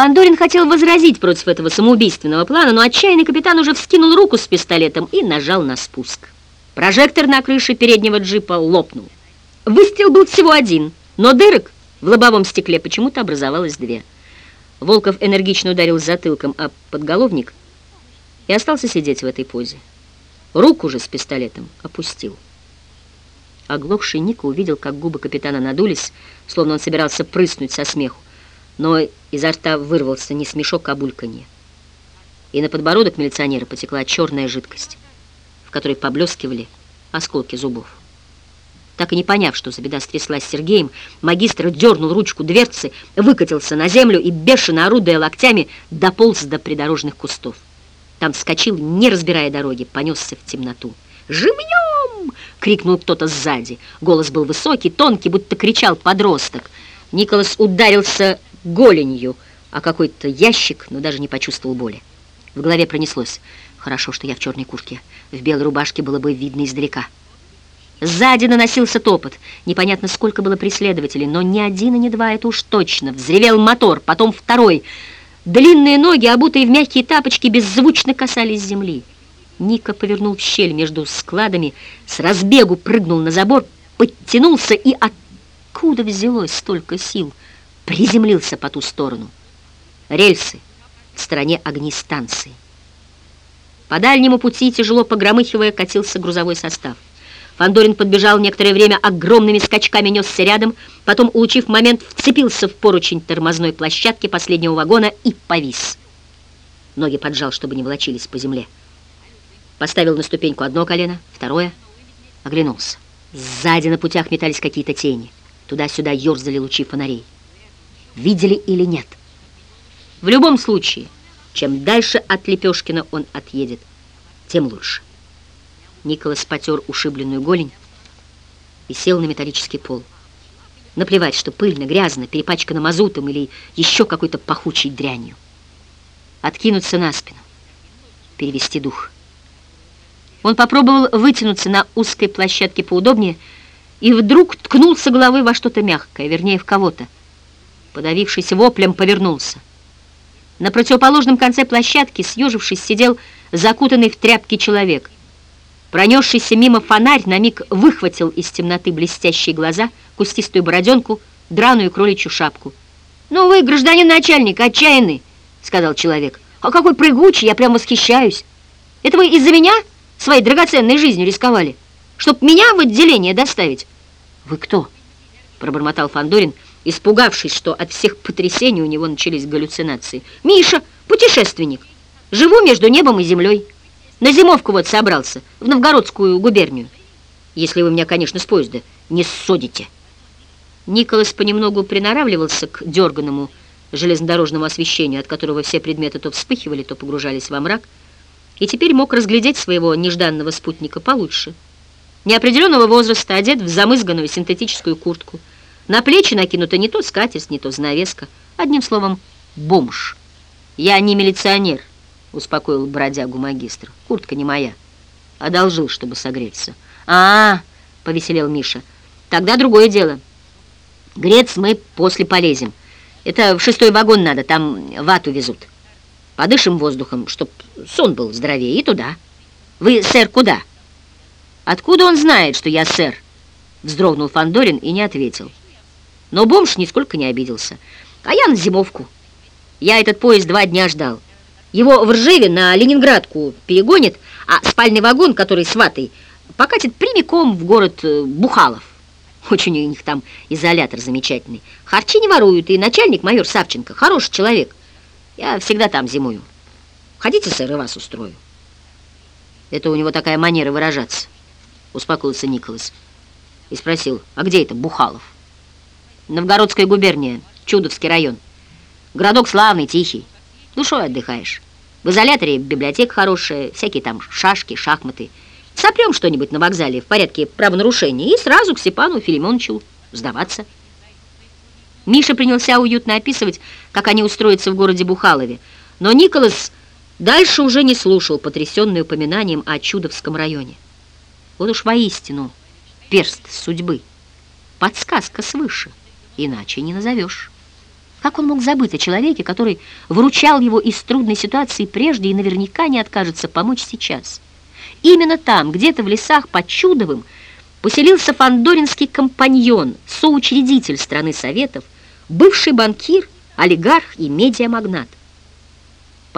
Фандорин хотел возразить против этого самоубийственного плана, но отчаянный капитан уже вскинул руку с пистолетом и нажал на спуск. Прожектор на крыше переднего джипа лопнул. Выстрел был всего один, но дырок в лобовом стекле почему-то образовалось две. Волков энергично ударил затылком об подголовник и остался сидеть в этой позе. Руку же с пистолетом опустил. Оглохший Ника увидел, как губы капитана надулись, словно он собирался прыснуть со смеху но изо рта вырвался не смешок, а бульканье. И на подбородок милиционера потекла черная жидкость, в которой поблескивали осколки зубов. Так и не поняв, что за беда стряслась с Сергеем, магистр дернул ручку дверцы, выкатился на землю и, бешено орудуя локтями, дополз до придорожных кустов. Там вскочил, не разбирая дороги, понесся в темноту. «Живьем!» — крикнул кто-то сзади. Голос был высокий, тонкий, будто кричал подросток. Николас ударился голенью, а какой-то ящик, но даже не почувствовал боли. В голове пронеслось. Хорошо, что я в черной куртке. В белой рубашке было бы видно издалека. Сзади наносился топот. Непонятно, сколько было преследователей, но ни один и ни два, это уж точно. Взревел мотор, потом второй. Длинные ноги, обутые в мягкие тапочки, беззвучно касались земли. Ника повернул в щель между складами, с разбегу прыгнул на забор, подтянулся и откуда взялось столько сил — приземлился по ту сторону. Рельсы в стороне огни станции. По дальнему пути, тяжело погромыхивая, катился грузовой состав. Фандорин подбежал некоторое время, огромными скачками несся рядом, потом, улучив момент, вцепился в поручень тормозной площадки последнего вагона и повис. Ноги поджал, чтобы не волочились по земле. Поставил на ступеньку одно колено, второе, оглянулся. Сзади на путях метались какие-то тени. Туда-сюда ерзали лучи фонарей видели или нет. В любом случае, чем дальше от Лепешкина он отъедет, тем лучше. Николас потер ушибленную голень и сел на металлический пол. Наплевать, что пыльно, грязно, перепачкано мазутом или еще какой-то пахучей дрянью. Откинуться на спину, перевести дух. Он попробовал вытянуться на узкой площадке поудобнее и вдруг ткнулся головой во что-то мягкое, вернее, в кого-то подавившись воплем, повернулся. На противоположном конце площадки, съежившись, сидел закутанный в тряпки человек. Пронесшийся мимо фонарь на миг выхватил из темноты блестящие глаза, кустистую бороденку, драную кроличью шапку. «Ну вы, гражданин начальник, отчаянный!» — сказал человек. «А какой прыгучий, я прям восхищаюсь! Это вы из-за меня своей драгоценной жизнью рисковали? Чтоб меня в отделение доставить?» «Вы кто?» — пробормотал Фандорин испугавшись, что от всех потрясений у него начались галлюцинации. «Миша, путешественник, живу между небом и землей. На зимовку вот собрался, в Новгородскую губернию. Если вы меня, конечно, с поезда не ссодите». Николас понемногу приноравливался к дерганному железнодорожному освещению, от которого все предметы то вспыхивали, то погружались во мрак, и теперь мог разглядеть своего нежданного спутника получше. Неопределенного возраста, одет в замызганную синтетическую куртку – на плечи накинута не то скатерть, не то занавеска. Одним словом, бомж. «Я не милиционер», — успокоил бродягу магистр. «Куртка не моя. Одолжил, чтобы согреться». «А, -а, -а — повеселел Миша, — тогда другое дело. Грец мы после полезем. Это в шестой вагон надо, там вату везут. Подышим воздухом, чтоб сон был здоровее, и туда. Вы, сэр, куда?» «Откуда он знает, что я сэр?» Вздрогнул Фандорин и не ответил. Но бомж нисколько не обиделся. А я на зимовку. Я этот поезд два дня ждал. Его в Ржеве на Ленинградку перегонит, а спальный вагон, который с ватой, покатит прямиком в город э, Бухалов. Очень у них там изолятор замечательный. Харчи не воруют, и начальник майор Савченко хороший человек. Я всегда там зимую. Хотите, сэр, и вас устрою? Это у него такая манера выражаться, успокоился Николас и спросил, а где это Бухалов? Новгородская губерния, Чудовский район. Городок славный, тихий. Душой отдыхаешь. В изоляторе библиотека хорошая, всякие там шашки, шахматы. Сопрем что-нибудь на вокзале в порядке правонарушения и сразу к Степану Филимоновичу сдаваться. Миша принялся уютно описывать, как они устроятся в городе Бухалове. Но Николас дальше уже не слушал, потрясенный упоминанием о Чудовском районе. Вот уж воистину перст судьбы, подсказка свыше иначе не назовешь. Как он мог забыть о человеке, который выручал его из трудной ситуации прежде и наверняка не откажется помочь сейчас? Именно там, где-то в лесах под Чудовым, поселился фандоринский компаньон, соучредитель страны Советов, бывший банкир, олигарх и медиамагнат.